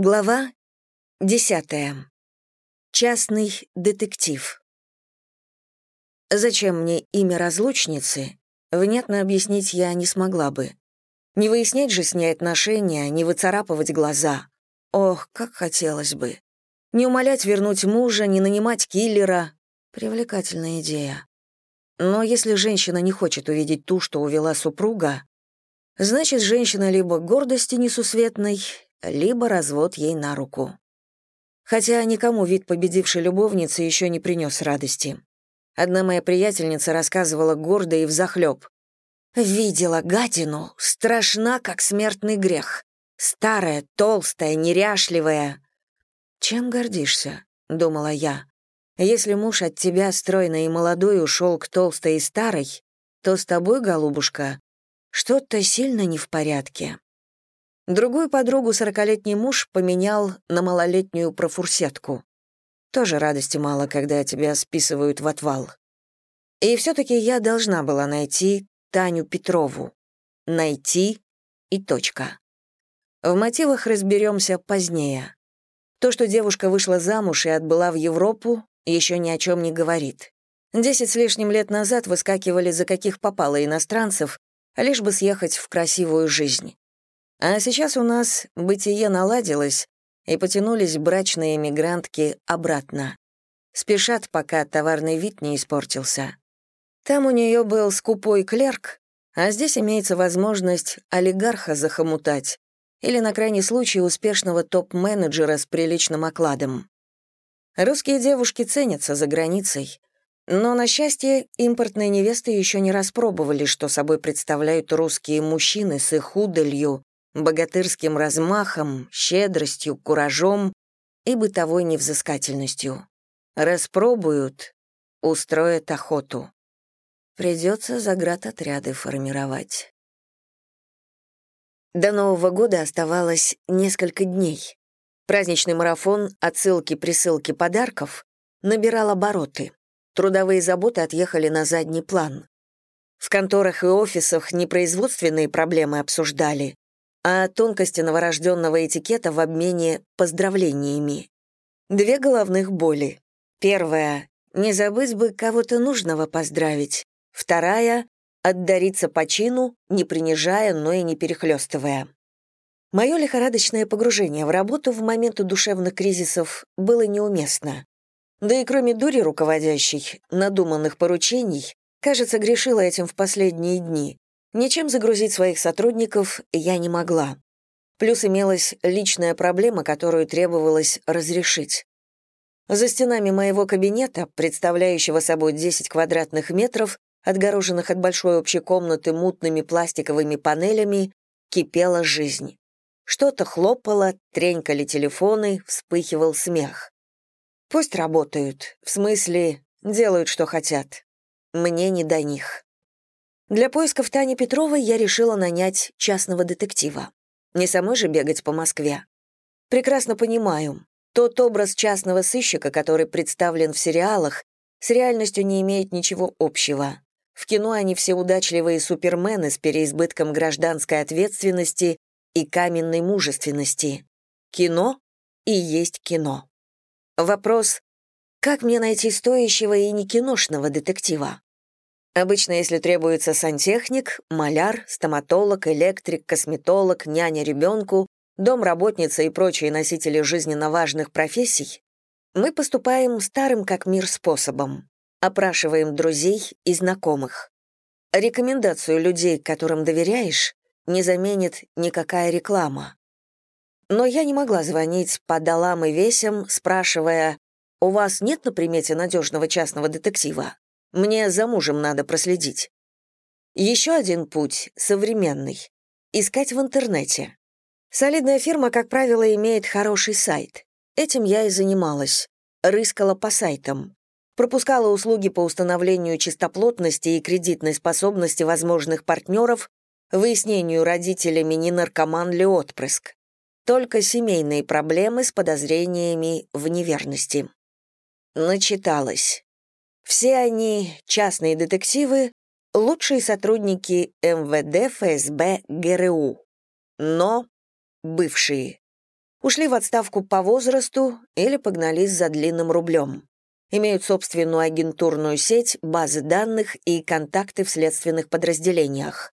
Глава десятая. Частный детектив. Зачем мне имя разлучницы, внятно объяснить я не смогла бы. Не выяснять же с ней отношения, не выцарапывать глаза. Ох, как хотелось бы. Не умолять вернуть мужа, не нанимать киллера. Привлекательная идея. Но если женщина не хочет увидеть ту, что увела супруга, значит, женщина либо гордости несусветной, либо развод ей на руку. Хотя никому вид победившей любовницы еще не принес радости. Одна моя приятельница рассказывала гордо и взахлеб. «Видела гадину, страшна, как смертный грех. Старая, толстая, неряшливая». «Чем гордишься?» — думала я. «Если муж от тебя, стройный и молодой, ушел к толстой и старой, то с тобой, голубушка, что-то сильно не в порядке». Другую подругу сорокалетний муж поменял на малолетнюю профурсетку. Тоже радости мало, когда тебя списывают в отвал. И все-таки я должна была найти Таню Петрову. Найти и точка. В мотивах разберемся позднее. То, что девушка вышла замуж и отбыла в Европу, еще ни о чем не говорит. Десять с лишним лет назад выскакивали за каких попало иностранцев, лишь бы съехать в красивую жизнь. А сейчас у нас бытие наладилось, и потянулись брачные эмигрантки обратно. Спешат, пока товарный вид не испортился. Там у нее был скупой клерк, а здесь имеется возможность олигарха захомутать или, на крайний случай, успешного топ-менеджера с приличным окладом. Русские девушки ценятся за границей, но, на счастье, импортные невесты еще не распробовали, что собой представляют русские мужчины с их удалью, богатырским размахом, щедростью, куражом и бытовой невзыскательностью. Распробуют, устроят охоту. Придется заградотряды формировать. До Нового года оставалось несколько дней. Праздничный марафон отсылки-присылки подарков набирал обороты. Трудовые заботы отъехали на задний план. В конторах и офисах непроизводственные проблемы обсуждали, а тонкости новорожденного этикета в обмене поздравлениями. Две головных боли. Первая — не забыть бы кого-то нужного поздравить. Вторая — отдариться по чину, не принижая, но и не перехлестывая. Мое лихорадочное погружение в работу в моменты душевных кризисов было неуместно. Да и кроме дури руководящей, надуманных поручений, кажется, грешила этим в последние дни, Ничем загрузить своих сотрудников я не могла. Плюс имелась личная проблема, которую требовалось разрешить. За стенами моего кабинета, представляющего собой 10 квадратных метров, отгороженных от большой общей комнаты мутными пластиковыми панелями, кипела жизнь. Что-то хлопало, тренькали телефоны, вспыхивал смех. Пусть работают, в смысле, делают, что хотят. Мне не до них. Для поисков Тани Петровой я решила нанять частного детектива. Не самой же бегать по Москве. Прекрасно понимаю, тот образ частного сыщика, который представлен в сериалах, с реальностью не имеет ничего общего. В кино они все удачливые супермены с переизбытком гражданской ответственности и каменной мужественности. Кино и есть кино. Вопрос, как мне найти стоящего и не киношного детектива? Обычно, если требуется сантехник, маляр, стоматолог, электрик, косметолог, няня ребенку, домработница и прочие носители жизненно важных профессий, мы поступаем старым как мир способом. Опрашиваем друзей и знакомых. Рекомендацию людей, которым доверяешь, не заменит никакая реклама. Но я не могла звонить по долам и весям, спрашивая, «У вас нет на примете надежного частного детектива?» Мне за мужем надо проследить. Еще один путь, современный. Искать в интернете. Солидная фирма, как правило, имеет хороший сайт. Этим я и занималась. Рыскала по сайтам. Пропускала услуги по установлению чистоплотности и кредитной способности возможных партнеров, выяснению родителями, не наркоман ли отпрыск. Только семейные проблемы с подозрениями в неверности. Начиталась. Все они, частные детективы, лучшие сотрудники МВД, ФСБ, ГРУ. Но бывшие. Ушли в отставку по возрасту или погнались за длинным рублем. Имеют собственную агентурную сеть, базы данных и контакты в следственных подразделениях.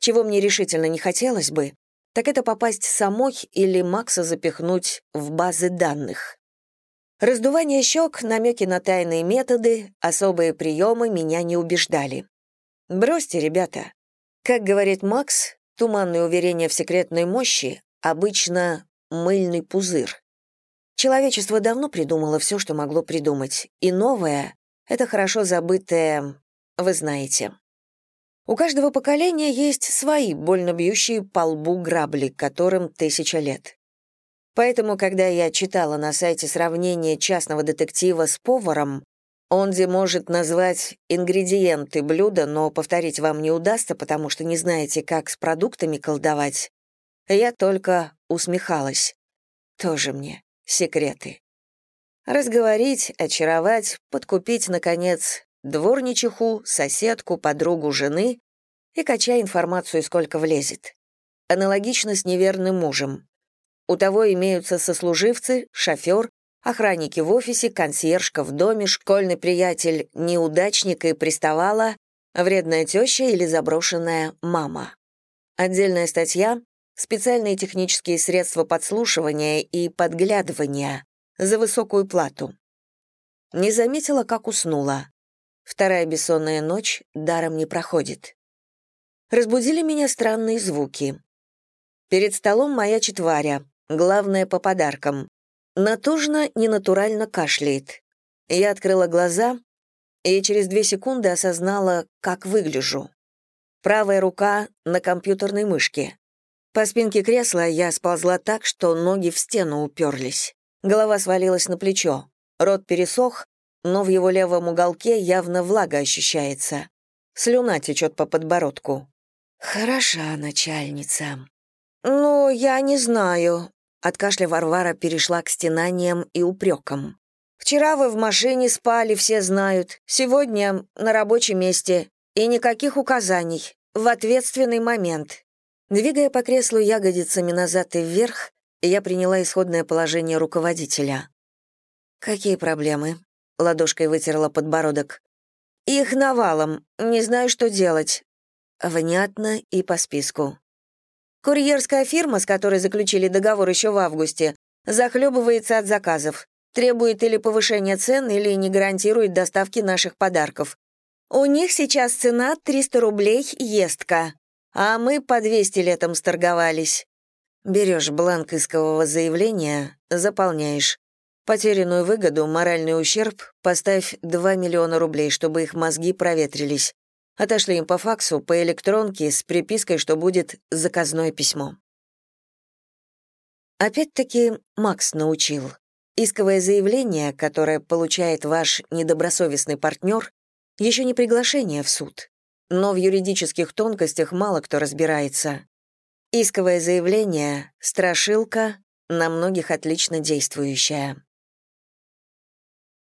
Чего мне решительно не хотелось бы, так это попасть самой или Макса запихнуть в базы данных. Раздувание щек, намеки на тайные методы, особые приемы меня не убеждали. Бросьте, ребята. Как говорит Макс, туманные уверения в секретной мощи обычно мыльный пузырь. Человечество давно придумало все, что могло придумать, и новое — это хорошо забытое, вы знаете. У каждого поколения есть свои больно бьющие по лбу грабли, которым тысяча лет. Поэтому, когда я читала на сайте сравнение частного детектива с поваром, он где может назвать ингредиенты блюда, но повторить вам не удастся, потому что не знаете, как с продуктами колдовать, я только усмехалась. Тоже мне секреты. Разговорить, очаровать, подкупить, наконец, дворничиху, соседку, подругу жены и качай информацию, сколько влезет. Аналогично с неверным мужем. У того имеются сослуживцы, шофер, охранники в офисе, консьержка в доме, школьный приятель, неудачник и приставала, вредная теща или заброшенная мама. Отдельная статья — специальные технические средства подслушивания и подглядывания за высокую плату. Не заметила, как уснула. Вторая бессонная ночь даром не проходит. Разбудили меня странные звуки. Перед столом маячит Варя, Главное по подаркам. Натужно, ненатурально кашляет. Я открыла глаза и через две секунды осознала, как выгляжу. Правая рука на компьютерной мышке. По спинке кресла я сползла так, что ноги в стену уперлись. Голова свалилась на плечо. Рот пересох, но в его левом уголке явно влага ощущается. Слюна течет по подбородку. «Хороша начальница». «Ну, я не знаю», от кашля Варвара перешла к стенаниям и упрекам. «Вчера вы в машине спали, все знают. Сегодня на рабочем месте. И никаких указаний. В ответственный момент». Двигая по креслу ягодицами назад и вверх, я приняла исходное положение руководителя. «Какие проблемы?» — ладошкой вытерла подбородок. «Их навалом. Не знаю, что делать». Внятно и по списку. Курьерская фирма, с которой заключили договор еще в августе, захлебывается от заказов, требует или повышения цен, или не гарантирует доставки наших подарков. У них сейчас цена 300 рублей естка, а мы по 200 летом сторговались. Берешь бланк искового заявления, заполняешь. Потерянную выгоду, моральный ущерб, поставь 2 миллиона рублей, чтобы их мозги проветрились. Отошли им по факсу, по электронке, с припиской, что будет заказное письмо. Опять-таки Макс научил. Исковое заявление, которое получает ваш недобросовестный партнер, еще не приглашение в суд. Но в юридических тонкостях мало кто разбирается. Исковое заявление — страшилка, на многих отлично действующая.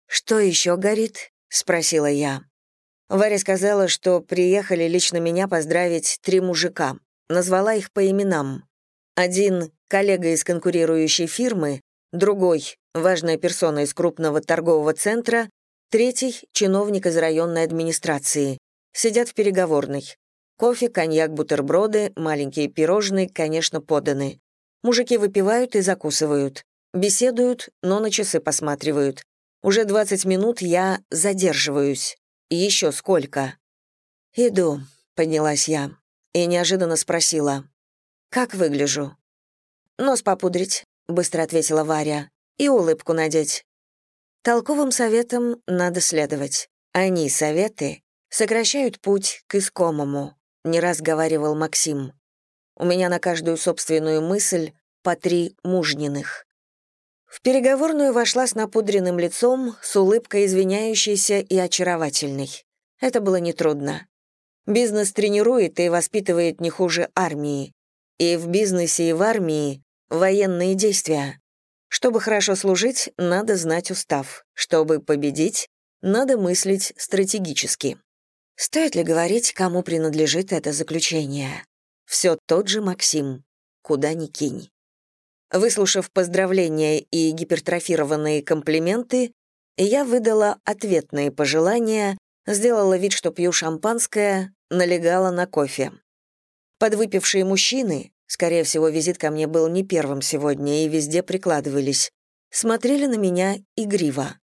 «Что еще горит?» — спросила я. Варя сказала, что приехали лично меня поздравить три мужика. Назвала их по именам. Один — коллега из конкурирующей фирмы, другой — важная персона из крупного торгового центра, третий — чиновник из районной администрации. Сидят в переговорной. Кофе, коньяк, бутерброды, маленькие пирожные, конечно, поданы. Мужики выпивают и закусывают. Беседуют, но на часы посматривают. Уже 20 минут я задерживаюсь. Еще сколько?» «Иду», — поднялась я и неожиданно спросила. «Как выгляжу?» «Нос попудрить», — быстро ответила Варя, «и улыбку надеть». Толковым советам надо следовать. Они, советы, сокращают путь к искомому, не раз говаривал Максим. У меня на каждую собственную мысль по три мужниных. В переговорную вошла с напудренным лицом, с улыбкой извиняющейся и очаровательной. Это было нетрудно. Бизнес тренирует и воспитывает не хуже армии. И в бизнесе, и в армии военные действия. Чтобы хорошо служить, надо знать устав. Чтобы победить, надо мыслить стратегически. Стоит ли говорить, кому принадлежит это заключение? Все тот же Максим. Куда ни кинь. Выслушав поздравления и гипертрофированные комплименты, я выдала ответные пожелания, сделала вид, что пью шампанское, налегала на кофе. Подвыпившие мужчины, скорее всего, визит ко мне был не первым сегодня и везде прикладывались, смотрели на меня игриво.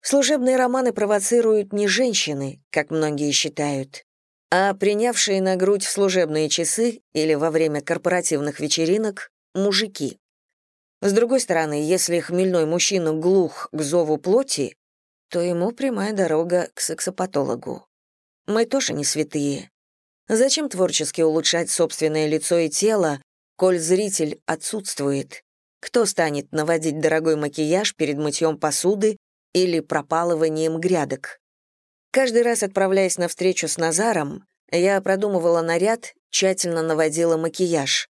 Служебные романы провоцируют не женщины, как многие считают, а принявшие на грудь в служебные часы или во время корпоративных вечеринок мужики. С другой стороны, если хмельной мужчина глух к зову плоти, то ему прямая дорога к сексопатологу. Мы тоже не святые. Зачем творчески улучшать собственное лицо и тело, коль зритель отсутствует? Кто станет наводить дорогой макияж перед мытьем посуды или пропалыванием грядок? Каждый раз, отправляясь на встречу с Назаром, я продумывала наряд, тщательно наводила макияж.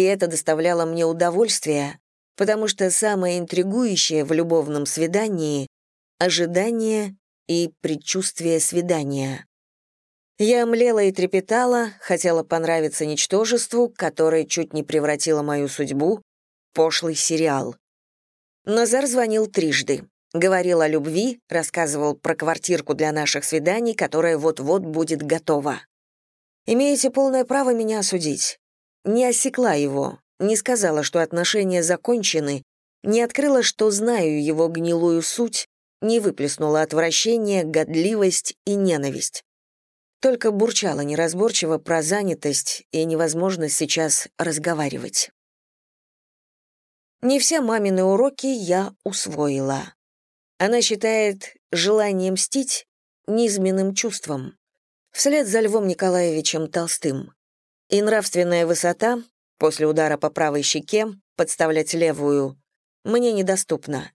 И это доставляло мне удовольствие, потому что самое интригующее в любовном свидании — ожидание и предчувствие свидания. Я млела и трепетала, хотела понравиться ничтожеству, которое чуть не превратило мою судьбу в пошлый сериал. Назар звонил трижды. Говорил о любви, рассказывал про квартирку для наших свиданий, которая вот-вот будет готова. Имеете полное право меня осудить. Не осекла его, не сказала, что отношения закончены, не открыла, что знаю его гнилую суть, не выплеснула отвращение, годливость и ненависть. Только бурчала неразборчиво про занятость и невозможность сейчас разговаривать. Не все мамины уроки я усвоила. Она считает желание мстить низменным чувством, вслед за Львом Николаевичем Толстым. И нравственная высота, после удара по правой щеке, подставлять левую, мне недоступна,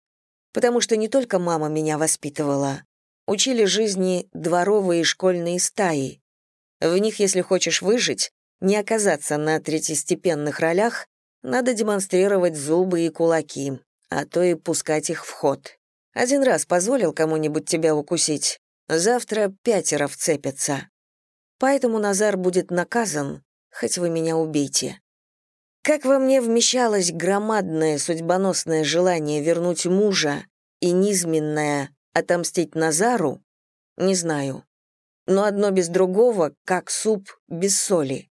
потому что не только мама меня воспитывала, учили жизни дворовые и школьные стаи. В них, если хочешь выжить, не оказаться на третьестепенных ролях, надо демонстрировать зубы и кулаки, а то и пускать их в ход. Один раз позволил кому-нибудь тебя укусить, завтра пятеро вцепятся. Поэтому Назар будет наказан, хоть вы меня убейте. Как во мне вмещалось громадное судьбоносное желание вернуть мужа и низменное Отомстить Назару? Не знаю. Но одно без другого, как суп без соли.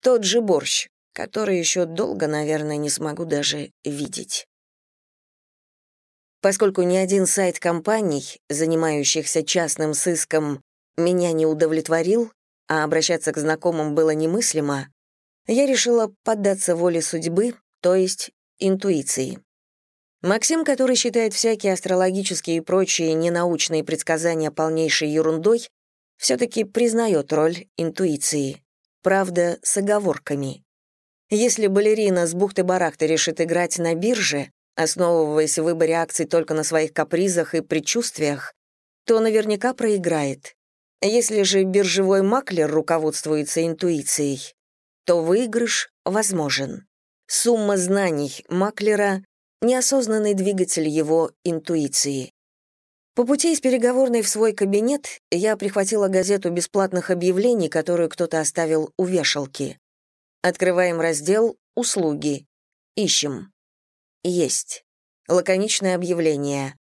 Тот же борщ, который еще долго, наверное, не смогу даже видеть. Поскольку ни один сайт компаний, занимающихся частным сыском, меня не удовлетворил, а обращаться к знакомым было немыслимо, я решила поддаться воле судьбы, то есть интуиции. Максим, который считает всякие астрологические и прочие ненаучные предсказания полнейшей ерундой, все-таки признает роль интуиции. Правда, с оговорками. Если балерина с бухты-барахты решит играть на бирже, основываясь в выборе акций только на своих капризах и предчувствиях, то наверняка проиграет. Если же биржевой маклер руководствуется интуицией, то выигрыш возможен. Сумма знаний маклера неосознанный двигатель его интуиции. По пути из переговорной в свой кабинет я прихватила газету бесплатных объявлений, которую кто-то оставил у вешалки. Открываем раздел «Услуги». Ищем. Есть. Лаконичное объявление.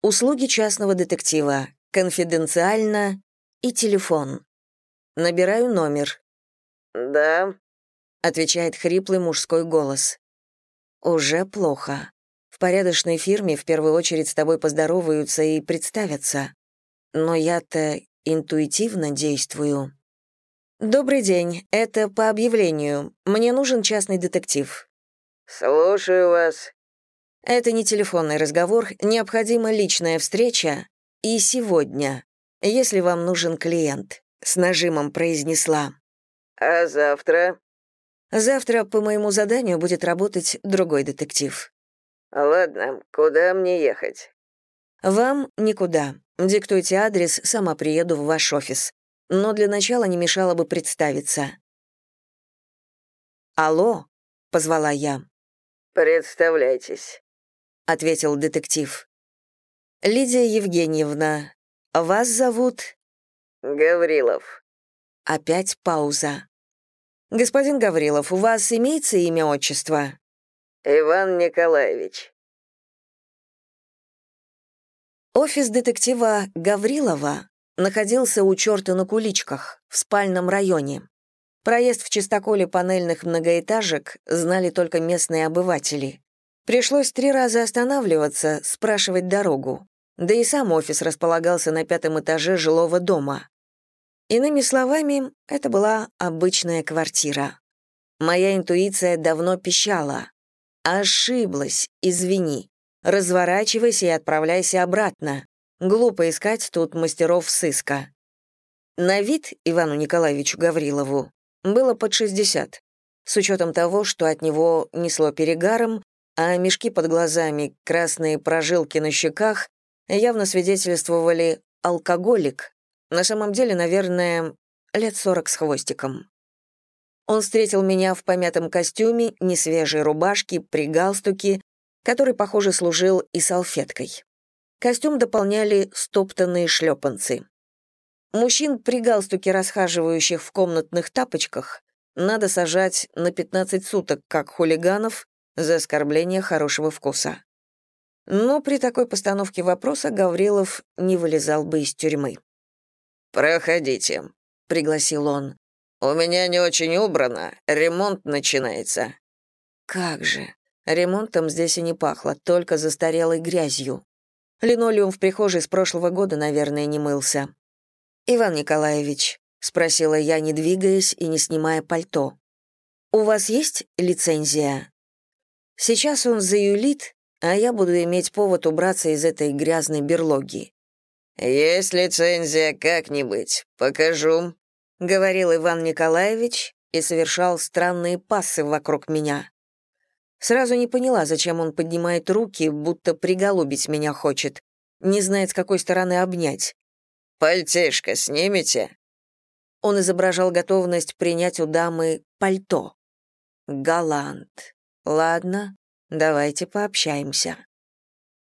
Услуги частного детектива. Конфиденциально. И телефон. Набираю номер. «Да», — отвечает хриплый мужской голос. «Уже плохо. В порядочной фирме в первую очередь с тобой поздороваются и представятся. Но я-то интуитивно действую. «Добрый день. Это по объявлению. Мне нужен частный детектив». «Слушаю вас». «Это не телефонный разговор, необходима личная встреча. И сегодня, если вам нужен клиент», — с нажимом произнесла. «А завтра?» «Завтра по моему заданию будет работать другой детектив». «Ладно, куда мне ехать?» «Вам никуда. Диктуйте адрес, сама приеду в ваш офис. Но для начала не мешало бы представиться». «Алло», — позвала я. «Представляйтесь», — ответил детектив. «Лидия Евгеньевна, вас зовут...» «Гаврилов». Опять пауза. «Господин Гаврилов, у вас имеется имя-отчество?» Иван Николаевич». Офис детектива Гаврилова находился у черта на куличках, в спальном районе. Проезд в чистоколе панельных многоэтажек знали только местные обыватели. Пришлось три раза останавливаться, спрашивать дорогу. Да и сам офис располагался на пятом этаже жилого дома. Иными словами, это была обычная квартира. Моя интуиция давно пищала. «Ошиблась, извини. Разворачивайся и отправляйся обратно. Глупо искать тут мастеров сыска». На вид Ивану Николаевичу Гаврилову было под 60, с учетом того, что от него несло перегаром, а мешки под глазами, красные прожилки на щеках явно свидетельствовали «алкоголик», на самом деле, наверное, лет сорок с хвостиком. Он встретил меня в помятом костюме, несвежей рубашке, при галстуке, который, похоже, служил и салфеткой. Костюм дополняли стоптанные шлепанцы. Мужчин при галстуке, расхаживающих в комнатных тапочках, надо сажать на 15 суток, как хулиганов, за оскорбление хорошего вкуса. Но при такой постановке вопроса Гаврилов не вылезал бы из тюрьмы. «Проходите», — пригласил он. «У меня не очень убрано, ремонт начинается». «Как же, ремонтом здесь и не пахло, только застарелой грязью. Линолеум в прихожей с прошлого года, наверное, не мылся». «Иван Николаевич», — спросила я, не двигаясь и не снимая пальто, «у вас есть лицензия?» Сейчас он заюлит, а я буду иметь повод убраться из этой грязной берлоги. «Есть лицензия, как не быть. Покажу», — говорил Иван Николаевич и совершал странные пассы вокруг меня. Сразу не поняла, зачем он поднимает руки, будто приголубить меня хочет. Не знает, с какой стороны обнять. «Пальтишко снимете?» Он изображал готовность принять у дамы пальто. Галант. Ладно, давайте пообщаемся.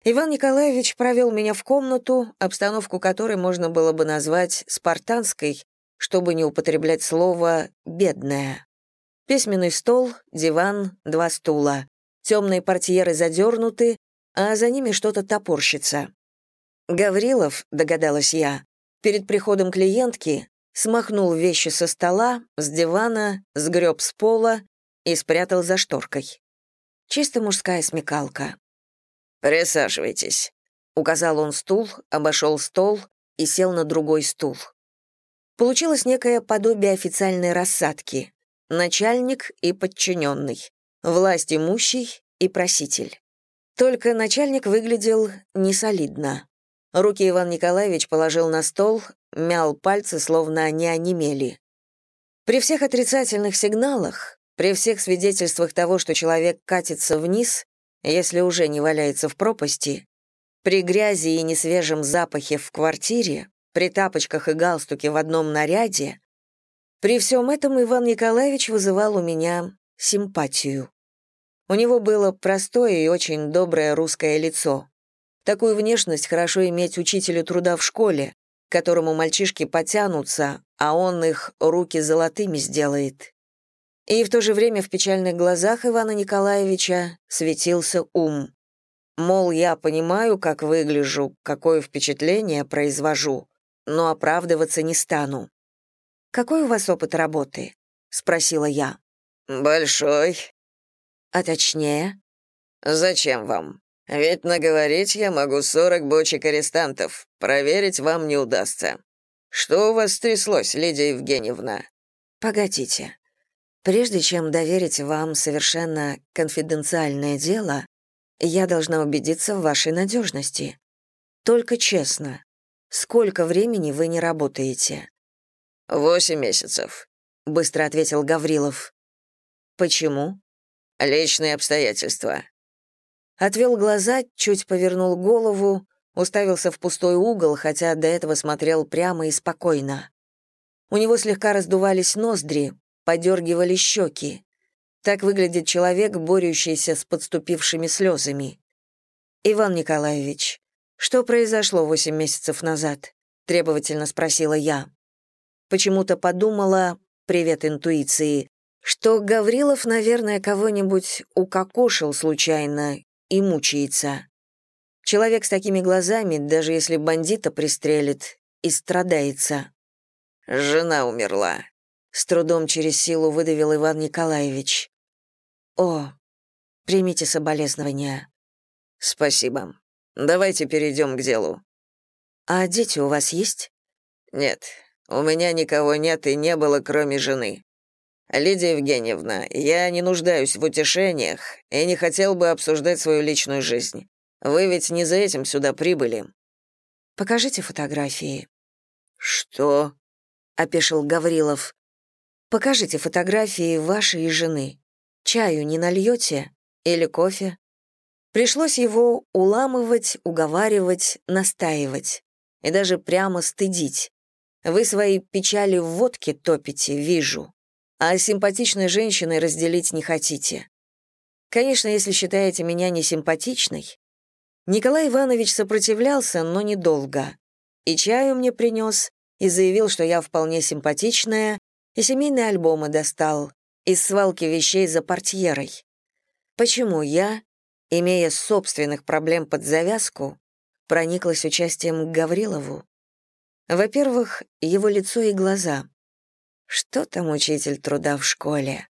Иван Николаевич провел меня в комнату, обстановку которой можно было бы назвать спартанской, чтобы не употреблять слово «бедная». Письменный стол, диван, два стула. Темные портьеры задернуты, а за ними что-то топорщится. Гаврилов, догадалась я, перед приходом клиентки смахнул вещи со стола, с дивана, сгреб с пола и спрятал за шторкой. Чисто мужская смекалка. «Присаживайтесь», — указал он стул, обошел стол и сел на другой стул. Получилось некое подобие официальной рассадки. Начальник и подчиненный, власть имущий и проситель. Только начальник выглядел несолидно. Руки Иван Николаевич положил на стол, мял пальцы, словно они онемели. При всех отрицательных сигналах, при всех свидетельствах того, что человек катится вниз, если уже не валяется в пропасти, при грязи и несвежем запахе в квартире, при тапочках и галстуке в одном наряде, при всем этом Иван Николаевич вызывал у меня симпатию. У него было простое и очень доброе русское лицо. Такую внешность хорошо иметь учителю труда в школе, к которому мальчишки потянутся, а он их руки золотыми сделает. И в то же время в печальных глазах Ивана Николаевича светился ум. Мол, я понимаю, как выгляжу, какое впечатление произвожу, но оправдываться не стану. «Какой у вас опыт работы?» — спросила я. «Большой». «А точнее?» «Зачем вам? Ведь наговорить я могу сорок бочек арестантов. Проверить вам не удастся. Что у вас стряслось, Лидия Евгеньевна?» «Погодите. Прежде чем доверить вам совершенно конфиденциальное дело, я должна убедиться в вашей надежности. Только честно, сколько времени вы не работаете?» «Восемь месяцев», — быстро ответил Гаврилов. «Почему?» «Личные обстоятельства». Отвел глаза, чуть повернул голову, уставился в пустой угол, хотя до этого смотрел прямо и спокойно. У него слегка раздувались ноздри, подергивали щеки. Так выглядит человек, борющийся с подступившими слезами. «Иван Николаевич, что произошло восемь месяцев назад?» — требовательно спросила я. Почему-то подумала, привет интуиции, что Гаврилов, наверное, кого-нибудь укокошил случайно и мучается. Человек с такими глазами, даже если бандита пристрелит, и страдается. «Жена умерла», — с трудом через силу выдавил Иван Николаевич. «О, примите соболезнования». «Спасибо. Давайте перейдем к делу». «А дети у вас есть?» «Нет, у меня никого нет и не было, кроме жены. Лидия Евгеньевна, я не нуждаюсь в утешениях и не хотел бы обсуждать свою личную жизнь. Вы ведь не за этим сюда прибыли». «Покажите фотографии». «Что?» — опешил Гаврилов. «Покажите фотографии вашей жены. Чаю не нальете? Или кофе?» Пришлось его уламывать, уговаривать, настаивать и даже прямо стыдить. Вы свои печали в водке топите, вижу, а симпатичной женщиной разделить не хотите. Конечно, если считаете меня несимпатичной. Николай Иванович сопротивлялся, но недолго. И чаю мне принес, и заявил, что я вполне симпатичная, и семейные альбомы достал из свалки вещей за портьерой. Почему я, имея собственных проблем под завязку, прониклась участием к Гаврилову? Во-первых, его лицо и глаза. Что там учитель труда в школе?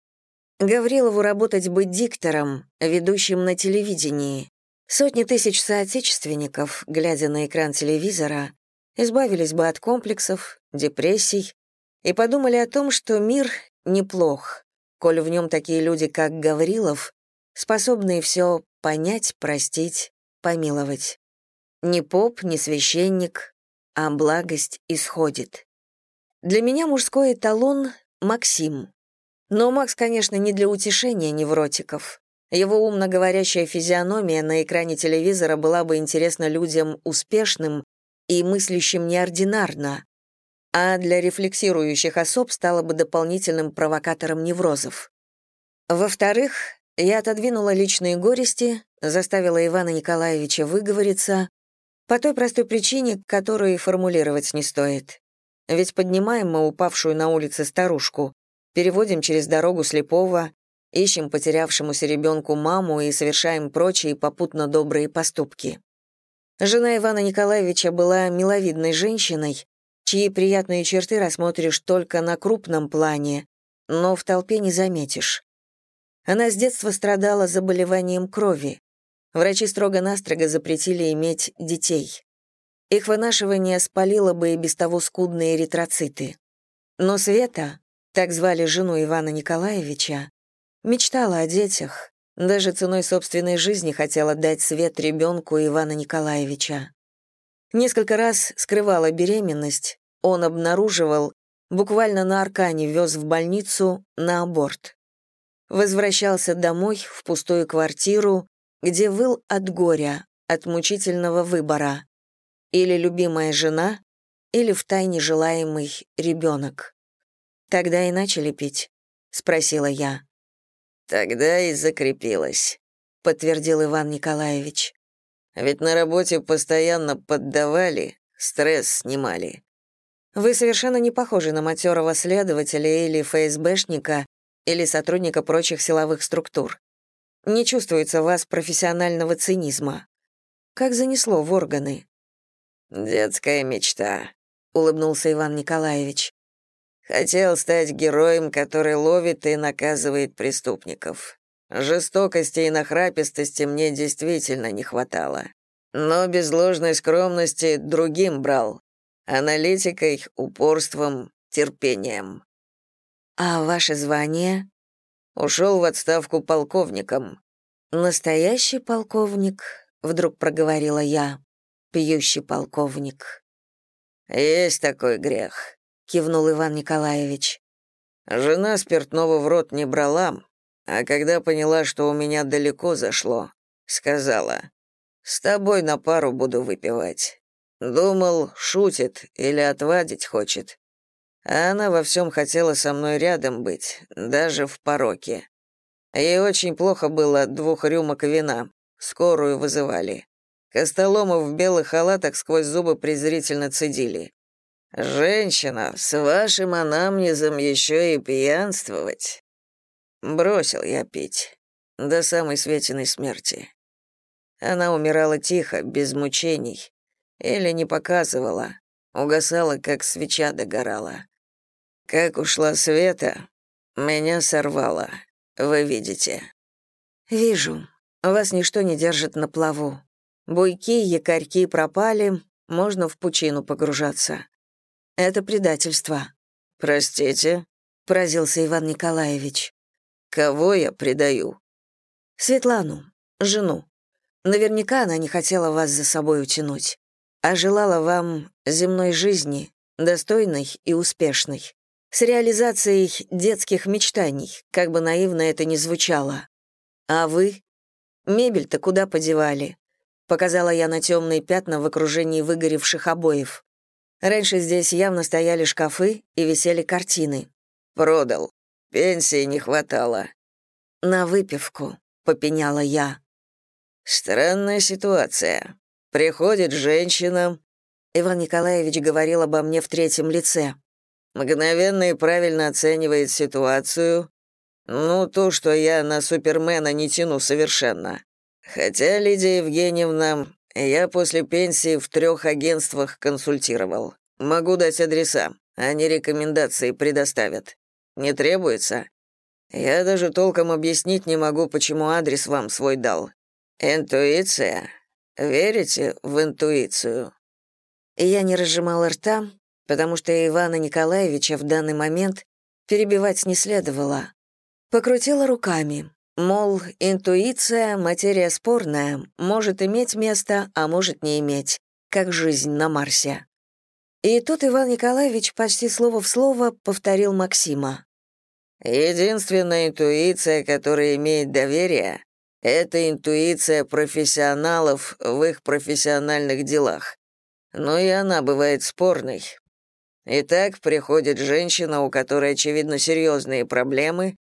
Гаврилову работать быть диктором, ведущим на телевидении. Сотни тысяч соотечественников, глядя на экран телевизора, избавились бы от комплексов, депрессий и подумали о том, что мир неплох, коль в нем такие люди, как Гаврилов, способные все понять, простить, помиловать. Ни поп, ни священник, а благость исходит. Для меня мужской эталон — Максим. Но Макс, конечно, не для утешения невротиков. Его умно говорящая физиономия на экране телевизора была бы интересна людям успешным и мыслящим неординарно, а для рефлексирующих особ стала бы дополнительным провокатором неврозов. Во-вторых, я отодвинула личные горести, заставила Ивана Николаевича выговориться, по той простой причине, которую формулировать не стоит. Ведь поднимаем мы упавшую на улице старушку, переводим через дорогу слепого, ищем потерявшемуся ребенку маму и совершаем прочие попутно добрые поступки. Жена Ивана Николаевича была миловидной женщиной, чьи приятные черты рассмотришь только на крупном плане, но в толпе не заметишь. Она с детства страдала заболеванием крови, Врачи строго-настрого запретили иметь детей. Их вынашивание спалило бы и без того скудные эритроциты. Но Света, так звали жену Ивана Николаевича, мечтала о детях, даже ценой собственной жизни хотела дать свет ребенку Ивана Николаевича. Несколько раз скрывала беременность, он обнаруживал, буквально на аркане вез в больницу на аборт. Возвращался домой, в пустую квартиру, где выл от горя, от мучительного выбора. Или любимая жена, или втайне желаемый ребенок. Тогда и начали пить, спросила я. Тогда и закрепилась, подтвердил Иван Николаевич. Ведь на работе постоянно поддавали, стресс снимали. Вы совершенно не похожи на матерого следователя или ФСБшника или сотрудника прочих силовых структур. Не чувствуется в вас профессионального цинизма. Как занесло в органы?» «Детская мечта», — улыбнулся Иван Николаевич. «Хотел стать героем, который ловит и наказывает преступников. Жестокости и нахрапистости мне действительно не хватало. Но без ложной скромности другим брал. Аналитикой, упорством, терпением». «А ваше звание?» Ушел в отставку полковником. Настоящий полковник, вдруг проговорила я. Пьющий полковник. Есть такой грех, кивнул Иван Николаевич. Жена спиртного в рот не брала, а когда поняла, что у меня далеко зашло, сказала: "С тобой на пару буду выпивать". Думал, шутит или отвадить хочет. А она во всем хотела со мной рядом быть, даже в пороке. Ей очень плохо было двух рюмок вина. Скорую вызывали. Костоломов в белых халатах сквозь зубы презрительно цедили. «Женщина, с вашим анамнезом еще и пьянствовать». Бросил я пить. До самой Светиной смерти. Она умирала тихо, без мучений. Или не показывала. Угасала, как свеча догорала. Как ушла Света, меня сорвало. Вы видите. Вижу. Вас ничто не держит на плаву. Буйки, якорьки пропали, можно в пучину погружаться. Это предательство. Простите, поразился Иван Николаевич. Кого я предаю? Светлану, жену. Наверняка она не хотела вас за собой утянуть, а желала вам земной жизни, достойной и успешной, с реализацией детских мечтаний, как бы наивно это ни звучало. А вы? Мебель-то куда подевали? Показала я на темные пятна в окружении выгоревших обоев. Раньше здесь явно стояли шкафы и висели картины. Продал. Пенсии не хватало. На выпивку, попеняла я. Странная ситуация. Приходит женщина. Иван Николаевич говорил обо мне в третьем лице. Мгновенно и правильно оценивает ситуацию. Ну, то, что я на Супермена не тяну совершенно. Хотя, Лидия Евгеньевна, я после пенсии в трех агентствах консультировал. Могу дать адреса, они рекомендации предоставят. Не требуется? Я даже толком объяснить не могу, почему адрес вам свой дал. Интуиция? Верите в интуицию? я не разжимала рта, потому что Ивана Николаевича в данный момент перебивать не следовало. Покрутила руками. Мол, интуиция — материя спорная, может иметь место, а может не иметь, как жизнь на Марсе. И тут Иван Николаевич почти слово в слово повторил Максима. «Единственная интуиция, которая имеет доверие, это интуиция профессионалов в их профессиональных делах. Но и она бывает спорной. Итак, приходит женщина, у которой, очевидно, серьезные проблемы,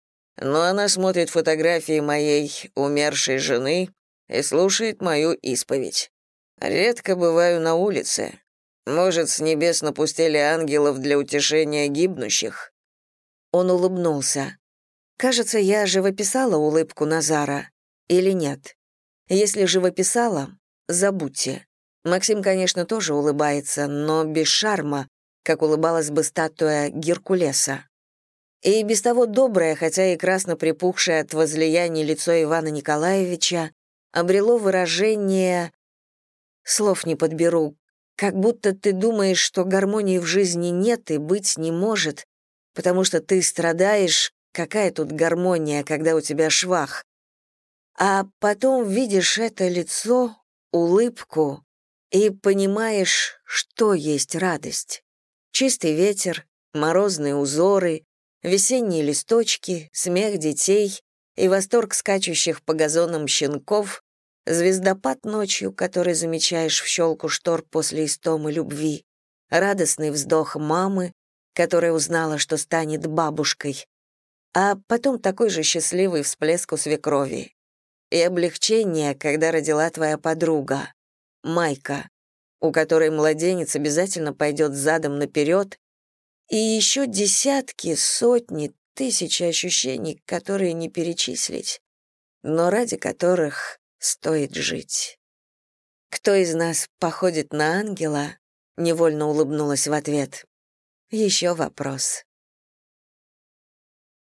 но она смотрит фотографии моей умершей жены и слушает мою исповедь. Редко бываю на улице. Может, с небес напустили ангелов для утешения гибнущих?» Он улыбнулся. «Кажется, я живописала улыбку Назара. Или нет? Если живописала, забудьте. Максим, конечно, тоже улыбается, но без шарма, как улыбалась бы статуя Геркулеса. И без того доброе, хотя и красно припухшее от возлияния лицо Ивана Николаевича, обрело выражение «слов не подберу», как будто ты думаешь, что гармонии в жизни нет и быть не может, потому что ты страдаешь, какая тут гармония, когда у тебя швах. А потом видишь это лицо, улыбку и понимаешь, что есть радость. Чистый ветер, морозные узоры, весенние листочки, смех детей и восторг скачущих по газонам щенков, звездопад ночью, который замечаешь в щелку штор после истомы любви, радостный вздох мамы, которая узнала, что станет бабушкой, а потом такой же счастливый всплеск у свекрови. И облегчение, когда родила твоя подруга, Майка, у которой младенец обязательно пойдет задом наперед и еще десятки, сотни, тысячи ощущений, которые не перечислить, но ради которых стоит жить. Кто из нас походит на ангела? Невольно улыбнулась в ответ. Еще вопрос.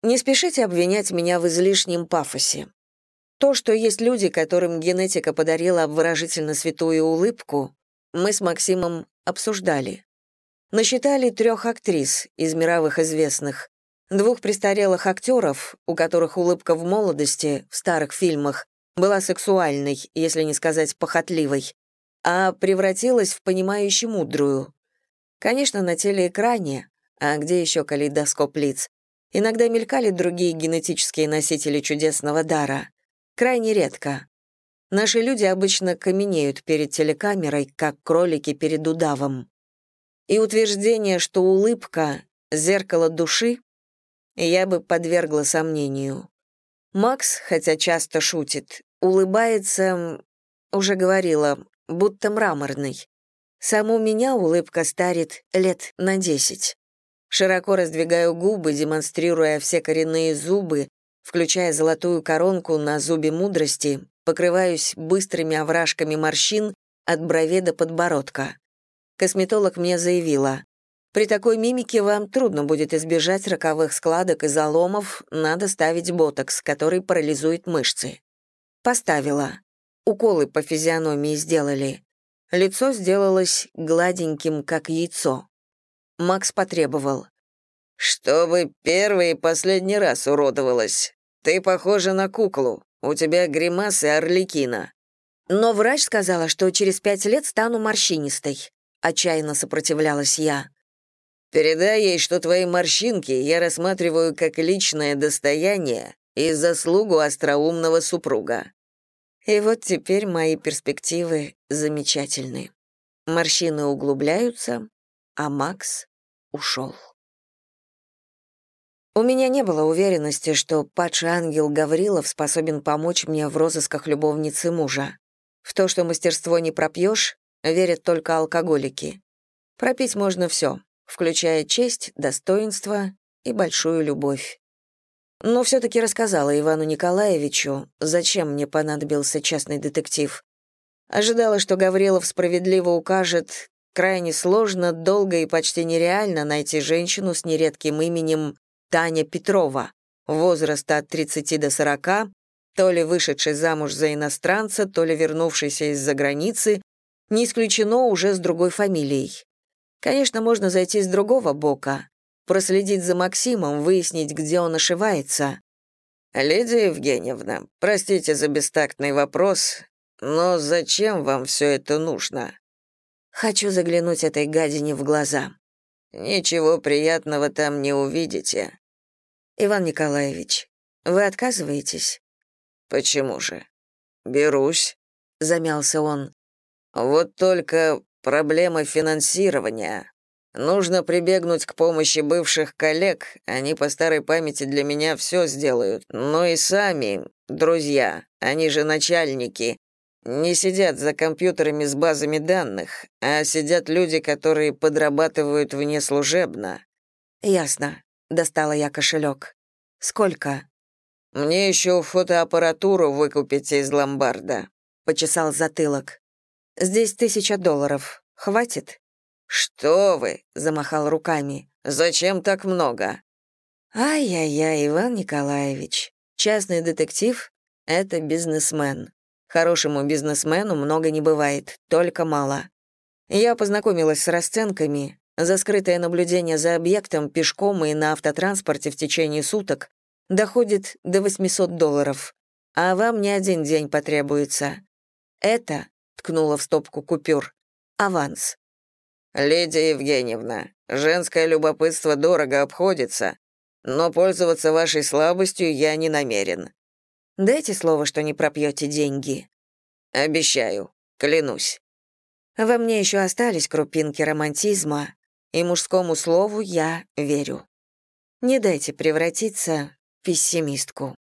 Не спешите обвинять меня в излишнем пафосе. То, что есть люди, которым генетика подарила обворожительно святую улыбку, мы с Максимом обсуждали. Насчитали трех актрис из мировых известных, двух престарелых актеров, у которых улыбка в молодости, в старых фильмах, была сексуальной, если не сказать похотливой, а превратилась в понимающую мудрую. Конечно, на телеэкране, а где еще калейдоскоп лиц, иногда мелькали другие генетические носители чудесного дара. Крайне редко. Наши люди обычно каменеют перед телекамерой, как кролики перед удавом и утверждение, что улыбка — зеркало души, я бы подвергла сомнению. Макс, хотя часто шутит, улыбается, уже говорила, будто мраморный. Саму меня улыбка старит лет на десять. Широко раздвигаю губы, демонстрируя все коренные зубы, включая золотую коронку на зубе мудрости, покрываюсь быстрыми овражками морщин от бровей до подбородка. Косметолог мне заявила, «При такой мимике вам трудно будет избежать роковых складок и заломов, надо ставить ботокс, который парализует мышцы». Поставила. Уколы по физиономии сделали. Лицо сделалось гладеньким, как яйцо. Макс потребовал. «Чтобы первый и последний раз уродовалась. Ты похожа на куклу. У тебя гримасы орликина». Но врач сказала, что через пять лет стану морщинистой. Отчаянно сопротивлялась я. «Передай ей, что твои морщинки я рассматриваю как личное достояние и заслугу остроумного супруга». И вот теперь мои перспективы замечательны. Морщины углубляются, а Макс ушел. У меня не было уверенности, что падший ангел Гаврилов способен помочь мне в розысках любовницы мужа. В то, что мастерство не пропьешь, верят только алкоголики. Пропить можно все, включая честь, достоинство и большую любовь. Но все-таки рассказала Ивану Николаевичу, зачем мне понадобился частный детектив. Ожидала, что Гаврилов справедливо укажет, крайне сложно, долго и почти нереально найти женщину с нередким именем Таня Петрова, возраста от 30 до 40, то ли вышедший замуж за иностранца, то ли вернувшийся из-за границы, не исключено уже с другой фамилией. Конечно, можно зайти с другого бока, проследить за Максимом, выяснить, где он ошивается. «Лидия Евгеньевна, простите за бестактный вопрос, но зачем вам все это нужно?» Хочу заглянуть этой гадине в глаза. Ничего приятного там не увидите. Иван Николаевич, вы отказываетесь? Почему же? Берусь, замялся он. Вот только проблема финансирования. Нужно прибегнуть к помощи бывших коллег, они по старой памяти для меня все сделают. Но и сами, друзья, они же начальники, не сидят за компьютерами с базами данных, а сидят люди, которые подрабатывают внеслужебно. Ясно. Достала я кошелек. Сколько? Мне еще фотоаппаратуру выкупить из ломбарда. Почесал затылок. Здесь тысяча долларов. Хватит? Что вы? Замахал руками. Зачем так много? Ай-яй-яй, Иван Николаевич. Частный детектив — это бизнесмен. Хорошему бизнесмену много не бывает, только мало. Я познакомилась с расценками. За скрытое наблюдение за объектом пешком и на автотранспорте в течение суток доходит до 800 долларов. А вам не один день потребуется. Это, ткнула в стопку купюр, аванс. «Лидия Евгеньевна, женское любопытство дорого обходится, но пользоваться вашей слабостью я не намерен. Дайте слово, что не пропьете деньги. Обещаю, клянусь. Во мне еще остались крупинки романтизма, и мужскому слову я верю. Не дайте превратиться в пессимистку.